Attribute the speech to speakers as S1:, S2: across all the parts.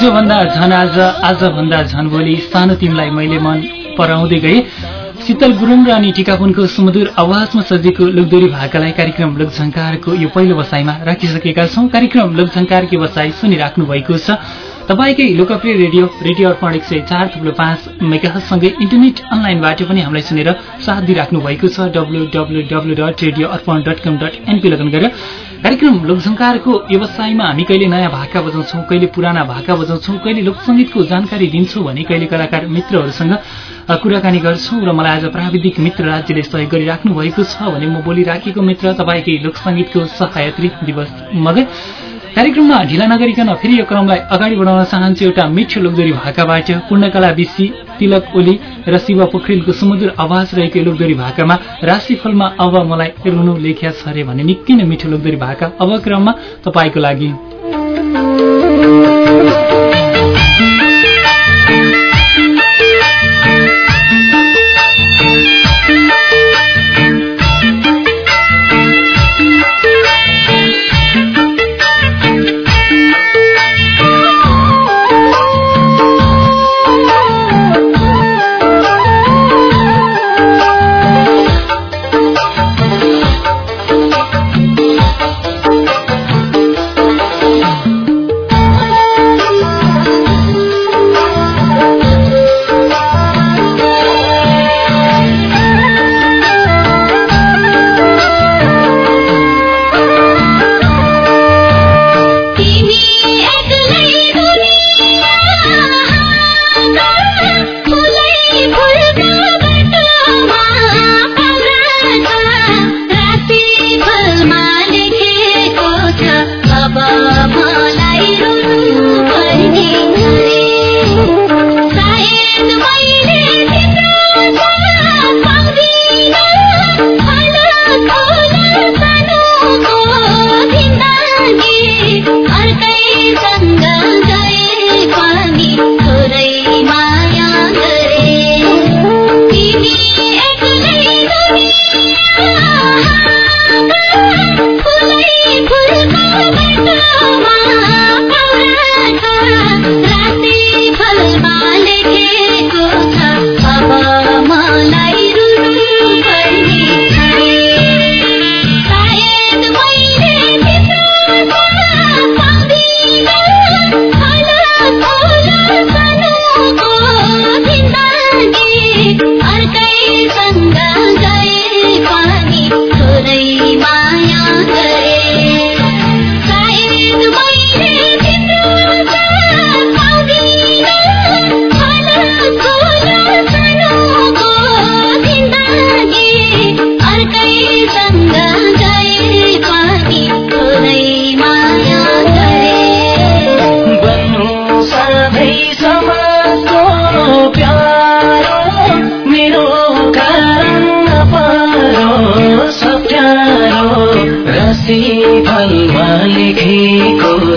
S1: हिजोभन्दा झन आज आजभन्दा झन भोलि सानो तिमीलाई मैले मन पराउँदै गए। शीतल गुरुङ र अनि टिकापुनको सुमधुर आवाजमा सजिएको लोकदोरी भाकालाई कार्यक्रम लोकझङ्कारको यो पहिलो बसाईमा राखिसकेका छौं। कार्यक्रम लोकझङ्कारको बसाई सुनिराख्नु भएको छ। तपाईँकै लोकप्रिय रेडियो रेडियो अर्पण एक सय चार थुप्रो पाँच मेगासँगै इन्टरनेट अनलाइनबाट पनि हामीलाई सुनेर साथ दिइराख्नु भएको छ। W W W dot radio Arpan dot com dot NP login गरेर। कार्यक्रम लोकसङ्कारको व्यवसायमा हामी कहिले नयाँ भाका बजाउँछौँ कहिले पुराना भाका बजाउँछौँ कहिले लोकसङ्गीतको जानकारी दिन्छौँ भने कहिले कलाकार मित्रहरूसँग कुराकानी गर्छौँ र मलाई आज प्राविधिक मित्र राज्यले सहयोग गरिराख्नु भएको छ भने म बोलिराखेको मित्र तपाईँकै लोकसङ्गीतको सहयात्री दिवस मगर कार्यक्रममा ढिला नगरिकन फेरि यो क्रमलाई अगाडि बढाउन चाहन्छु एउटा मिठो लोकदोरी भाकाबाट पूर्णकला विशी तिलक ओली र शिव पोखरेलको सुमधुर आवाज रहेको लोकदोरी भाकामा राशिफलमा अब मलाई रुनु लेख्या छ अरे भन्ने निकै नै मिठो लोकदोरी भाका अब क्रममा तपाईँको लागि।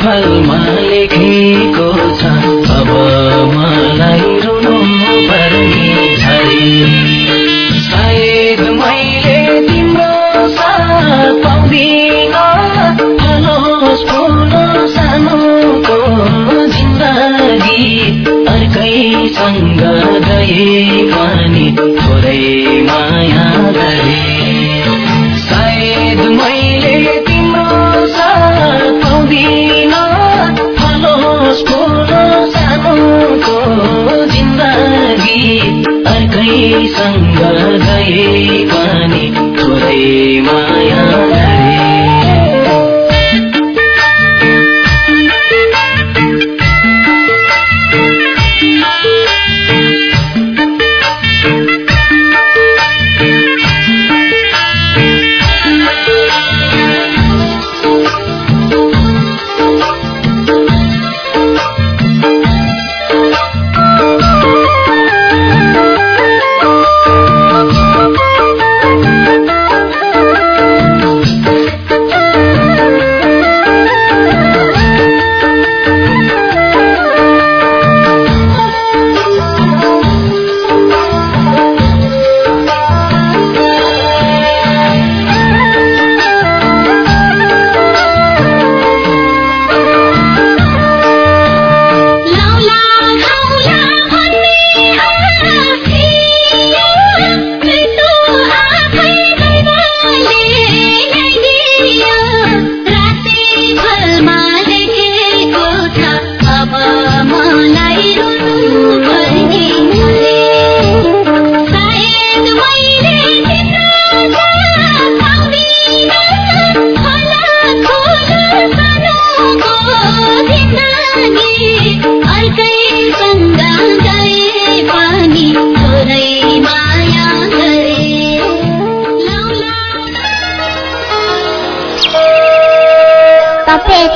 S1: लेखेको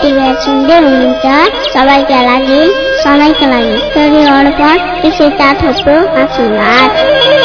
S2: बेला सुन्दै हुनुहुन्छ सबैका लागि सधैँका लागि एक सय चार थोप्रो आशीर्वाद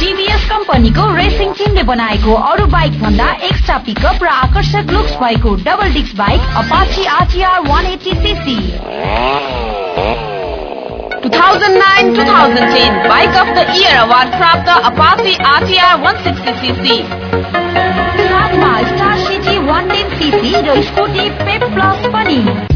S3: टिभीएस कम्पनीको रेसिङ टिमले बनाएको अरू बाइक भन्दा एक्स्ट्रा पिकअप र आकर्षक लुक्स भएको double disc bike Apache RTR 180 cc 2009-2010 bike of the year award प्राप्त अपाची आरटीआर 160 सीसी साथमा स्टार सिटी 110 सीसी र स्कुटी पेप प्लस पनि।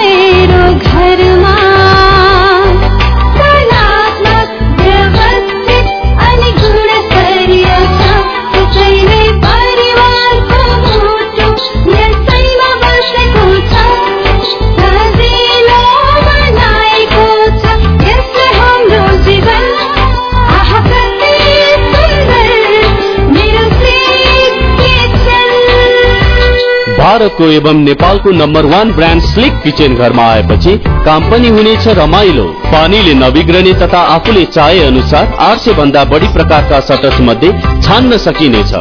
S4: जाने
S5: भारतको एवं नेपालको number one brand slick kitchen घरमा आएपछि काम पनि हुनेछ रमाइलो पानीले नबिग्रने तथा आफूले चाहे अनुसार आठ सय भन्दा बढी प्रकारका सटस मध्ये छान्न सकिनेछ।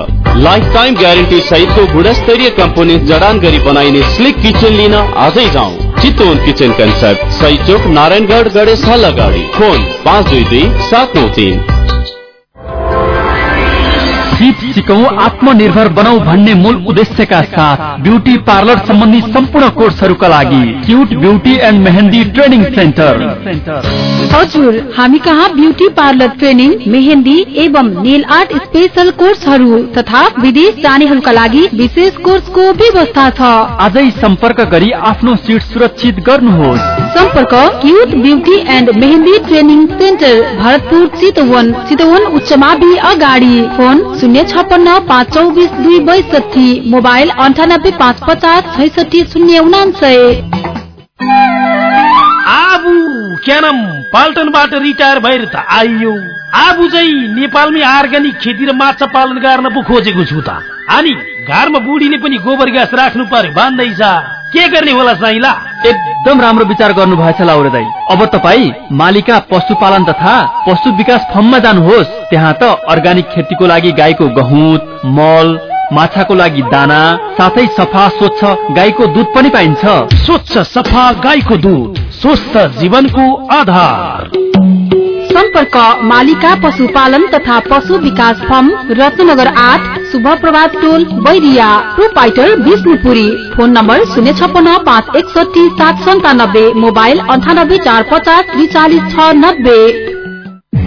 S5: लाइफ टाइम ग्यारेन्टी सहितको गुणस्तरीय कम्पोनेन्ट जडान गरी बनाइने स्लिक किचन लिन आजै जाउँ। चितवन किचन कन्सेप्ट सही चोक नारायणगढ गणेश हल अगाडि फोन पाँच दुई दुई सात नौ तिन।
S6: सिप सिकौँ आत्मनिर्भर बनाऊ भन्ने मूल उद्देश्यका साथ ब्युटी पार्लर सम्बन्धी सम्पूर्ण कोर्सहरूका लागि cute beauty and mehendi training centre.
S7: हजुर हामी कहाँ ब्युटी पार्लर ट्रेनिङ मेहेन्दी एवं नेल आर्ट स्पेशल कोर्सहरू तथा विदेश जानेहरूका लागि विशेष कोर्सको व्यवस्था छ।
S6: आजै सम्पर्क गरी आफ्नो सिट सुरक्षित गर्नुहोस्।
S7: सम्पर्क cute beauty and mehendi training centre Bharatpur Chitwan Chitwan उच्च मावि अगाडि। फोन शून्य छपन्न पाँच चौबिस दुई बैसठी मोबाइल अन्ठानब्बे पाँच पचास छैसठी शून्य उनान्सय।
S8: आबु क्या नाम पाल्टनबाट रिटायर भएर त आइयो। आबु चाहिँ नेपालमै अर्ग्यानिक खेती र माछा पालन गर्न पो खोजेको छु त। अनि घरमा बुढीले पनि गोबर ग्यास राख्नु पर्यो भन्दैछ। के गर्ने होला साइला
S6: एकदम राम्रो विचार गर्नु भएछ लाउरे दाई। अब तपाईँ मालिका पशुपालन तथा पशु विकास फर्ममा जानुहोस्। त्यहाँ त अर्ग्यानिक खेतीको लागि गाईको गहुँत मल माछाको लागि दाना साथै सफा स्वच्छ गाईको दुध पनि पाइन्छ।
S8: स्वच्छ सफा गाईको दुध स्वस्थ जीवनको आधार।
S7: सम्पर्क मालिका पशुपालन तथा पशु विकास फर्म रत्नगर आठ शुभ प्रभात टोल Bairiya proprietor Vishnupuri phone number शून्य छपन्न पाँच एकसठी सात सन्तानब्बे मोबाइल अन्ठानब्बे चार पचास त्रिचालिस छ नब्बे।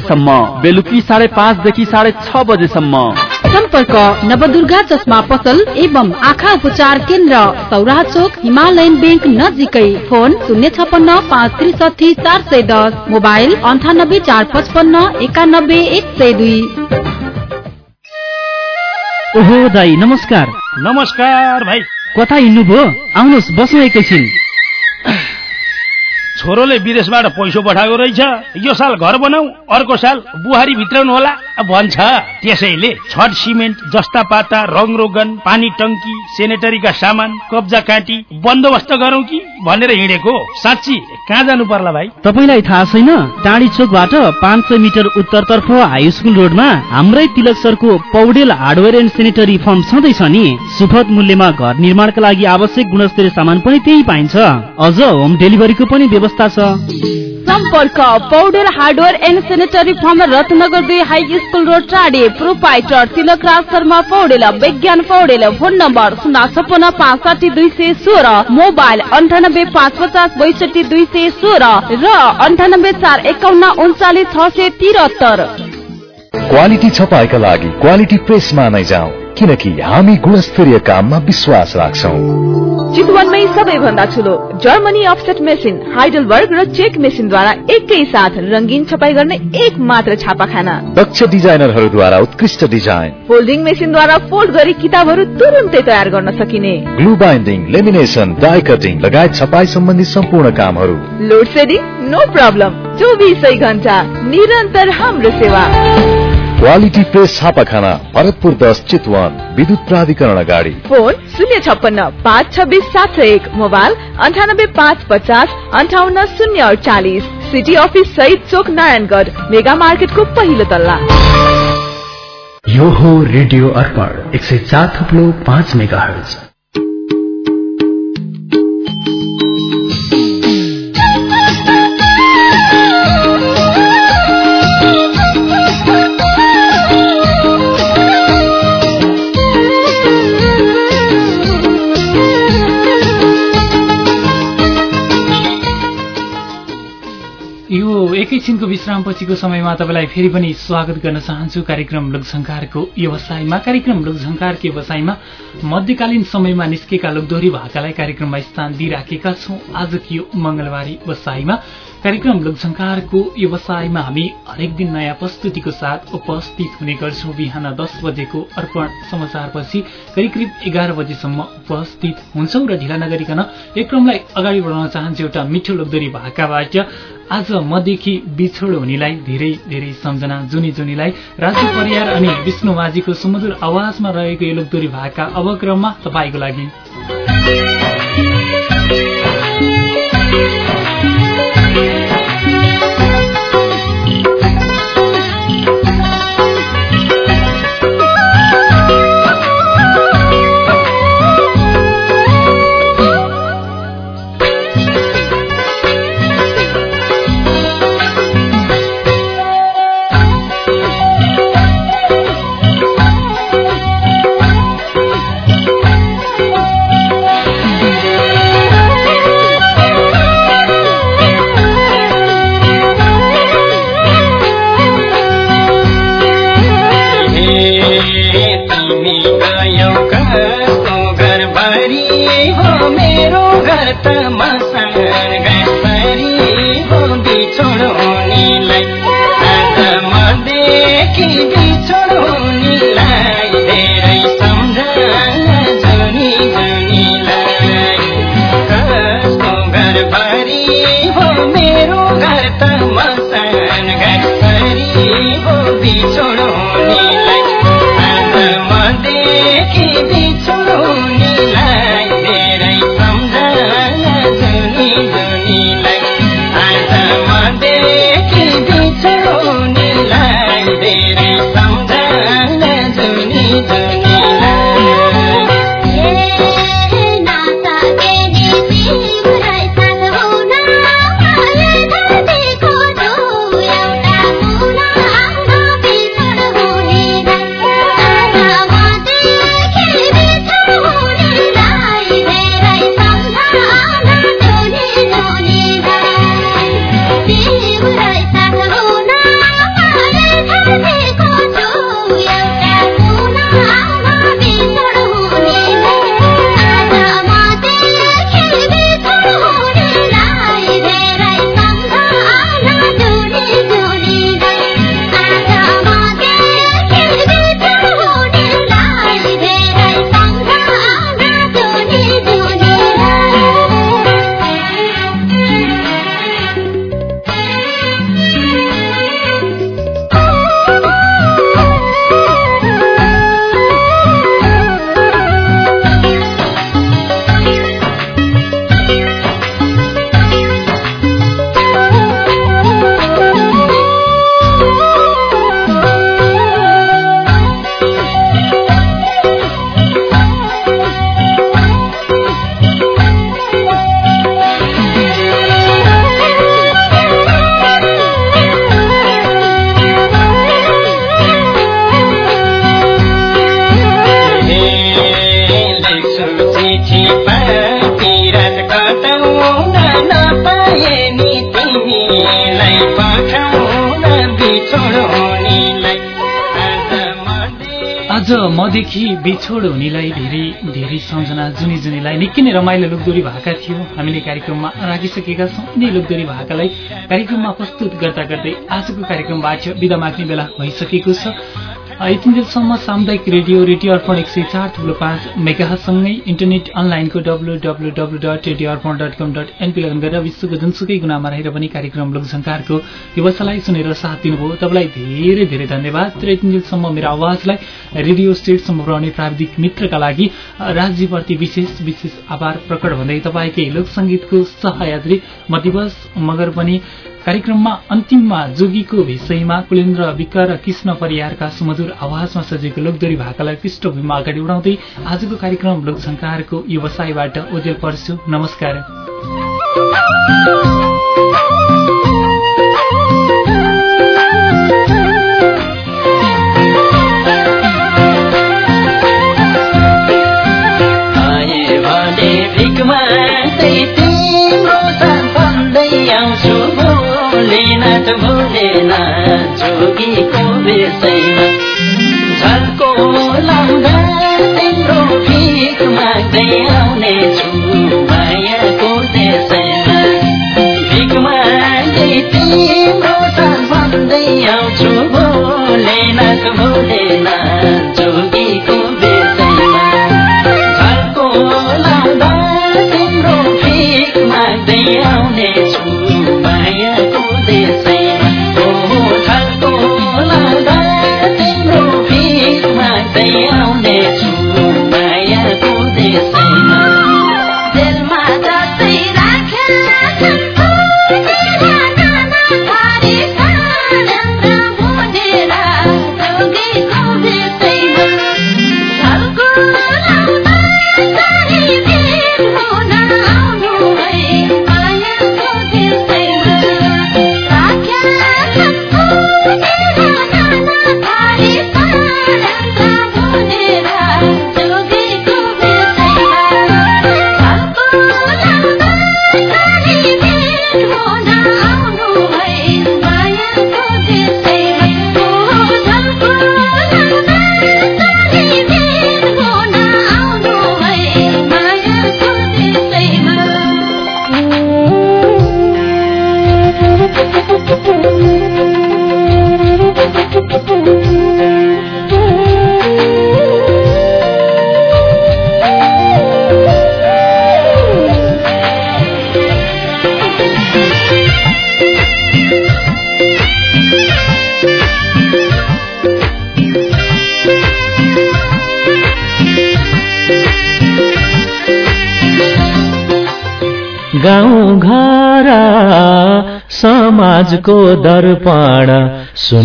S6: बजेसम्म। बेलुकी साढे पाँचदेखि साढे छ बजेसम्म।
S7: सम्पर्क नवदुर्गा चस्मा पसल एवं आँखा उपचार केन्द्र सौराहा चोक हिमालयन ब्याङ्क नजिकै। फोन शून्य छपन्न पाँच त्रिसठी चार सय दस। मोबाइल अन्ठानब्बे चार पचपन्न एकानब्बे एक सय दुई।
S9: ओहो दाई नमस्कार।
S8: नमस्कार भाइ।
S9: कता हिँड्नुभयो? आउनुहोस् बस्नु एकैछिन
S8: छोरोले विदेशबाट पैसो पठाएको रहेछ। यो साल घर बनाऊ अर्को साल बुहारी भित्राउनु होला। भन्छ त्यसैले छट सिमेन्ट जस्ता पाता रङ रोगन पानी टङ्की सेनेटरीका सामान कब्जा काटी बन्दोबस्त गरौँ कि भनेर हिँडेको? साँच्ची कहाँ जानु पर्ला भाइ?
S9: तपाईँलाई थाहा छैन टाढी चोकबाट पाँच सय मिटर उत्तरतर्फ हाई स्कुल रोडमा हाम्रै तिलक सरको Paudel hardware and sanitary firm छँदैछ नि। सुपथ मूल्यमा घर निर्माणका लागि आवश्यक गुणस्तरीय सामान पनि त्यही पाइन्छ। अझ होम डेलिभरीको पनि व्यवस्था छ।
S3: सम्पर्क Paudel hardware and sanitary firm Ratnanagar दुई हाई स्कुल रोड टाढे proprietor Tilak Raj Sharma Paudel Bigyan Paudel phone number शून्य छपन्न पाँच साठी दुई सय सोह्र मोबाइल अन्ठानब्बे पाँच पचास बैसठी दुई सय सोह्र र अन्ठानब्बे चार एकाउन्न उन्चालिस छ सय तिहत्तर।
S10: क्वालिटी छपाईका लागि क्वालिटी प्रेसमा नै जाउँ किनकि हामी गुणस्तरीय काममा विश्वास राख्छौ।
S11: चितवनमै सबैभन्दा ठुलो जर्मनी अफसेट मेसिन हाइडलबर्ग र चेक मेसिनद्वारा एकै साथ रंगीन छपाई गर्ने एक मात्र छापाखाना।
S10: दक्ष डिजाइनरहरूद्वारा उत्कृष्ट डिजाइन।
S11: फोल्डिङ मेसिनद्वारा फोल्ड गरी किताबहरू तुरुन्तै तयार गर्न सकिने।
S10: Glue binding lamination die cutting लगायत छपाई सम्बन्धी सम्पूर्ण कामहरू।
S11: लोड सेडिङ नो प्रब्लम चौबिसै घण्टा निरन्तर हाम्रो सेवा।
S10: क्वालिटी प्रेस छापाखाना भरतपुर दस चितवन विद्युत प्राधिकरण अगाडि
S11: फोन शून्य छप्पन्न पाँच छब्बिस सात सय एक मोबाइल अन्ठानब्बे पाँच पचास अन्ठाउन्न शून्य अडचालिस सिटी अफिस सहित चोक नारायणगढ मेगा मार्केटको पहिलो तल्ला
S12: यो हो रेडियो अर्पण एक सय चार थुप्लो पाँच मेगा हर्ज
S13: एकैछिनको विश्रामपछिको समयमा तपाईँलाई फेरि पनि स्वागत गर्न चाहन्छु। कार्यक्रम लोकसंकारको व्यवसायमा कार्यक्रम लोकसंकारको व्यवसायमा मध्यकालीन समयमा निस्केका लोकदोहोरी भाकालाई कार्यक्रममा स्थान दिइराखेका छौं। आजको यो मंगलबारी व्यवसायमा? कार्यक्रम लोकसंकारको व्यवसायमा हामी हरेक दिन नयाँ प्रस्तुतिको साथ उपस्थित हुने गर्छौं। बिहान दस बजेको अर्पण समाचारपछि करिब करिब एघार बजेसम्म उपस्थित हुन्छौं र ढिला नगरिकन एक क्रमलाई अगाडि बढाउन चाहन्छु एउटा मिठो लोकदोरी भाकाबाट। आज मदेखि बिछोड हुनेलाई धेरै धेरै सम्झना जुनी जुनीलाई राजु परियार अनि विष्णु माझीको सुमधुर आवाजमा रहेको यो लोकदोरी भाका अवक्रममा तपाईँको लागि।
S1: मदेखि बिछोड मदेखि बिछोड हुनेलाई धेरै धेरै सम्झना जुनी जुनीलाई
S13: निकै नै रमाइलो लोकदोरी भाका थियो। हामीले कार्यक्रममा राखिसकेका छौँ। यिनै लोकदोरी कार्यक्रममा प्रस्तुत गर्दा गर्दै आजको कार्यक्रमबाट विदा माग्ने बेला भइसकेको छ। यतिन्जेलसम्म सामुदायिक रेडियो रेडियो अर्पण एक सय चार थुप्रो पाँच मेगासँगै इन्टरनेट अनलाइनको W W W dot radio Arpan dot com dot NP login गरेर विश्वको जुनसुकै गुनामा रहेर पनि कार्यक्रम लोकझङ्कारको व्यवसायलाई सुनेर साथ दिनुभयो। तपाईँलाई धेरै धेरै धन्यवाद। र यतिन्जेलसम्म मेरो आवाजलाई रेडियो स्टेटसम्म पुर्याउने प्राविधिक मित्रका लागि राज्यप्रति विशेष विशेष आभार प्रकट भन्दै तपाईँकै लोकसङ्गीतको सहयात्री म दिवस मगर पनि कार्यक्रममा अन्तिममा जोगीको विषयमा कुलेन्द्र विक र कृष्ण परियारका सुमधुर आवाजमा सजिएको लोकदोरी भाकालाई पृष्ठभूमिमा अगाडि उडाउँदै आजको कार्यक्रम लोकसङ्कारको व्यवसायबाट ओजेल पर्छु। नमस्कार।
S1: भोलिन जोगीको विषयमा झल्को लाउँदा तिम्रो भिख माग्दै आउने छु मायाको भिख माग्दै तिम्रो
S14: गाउँ घर समाजको दर्पण सुन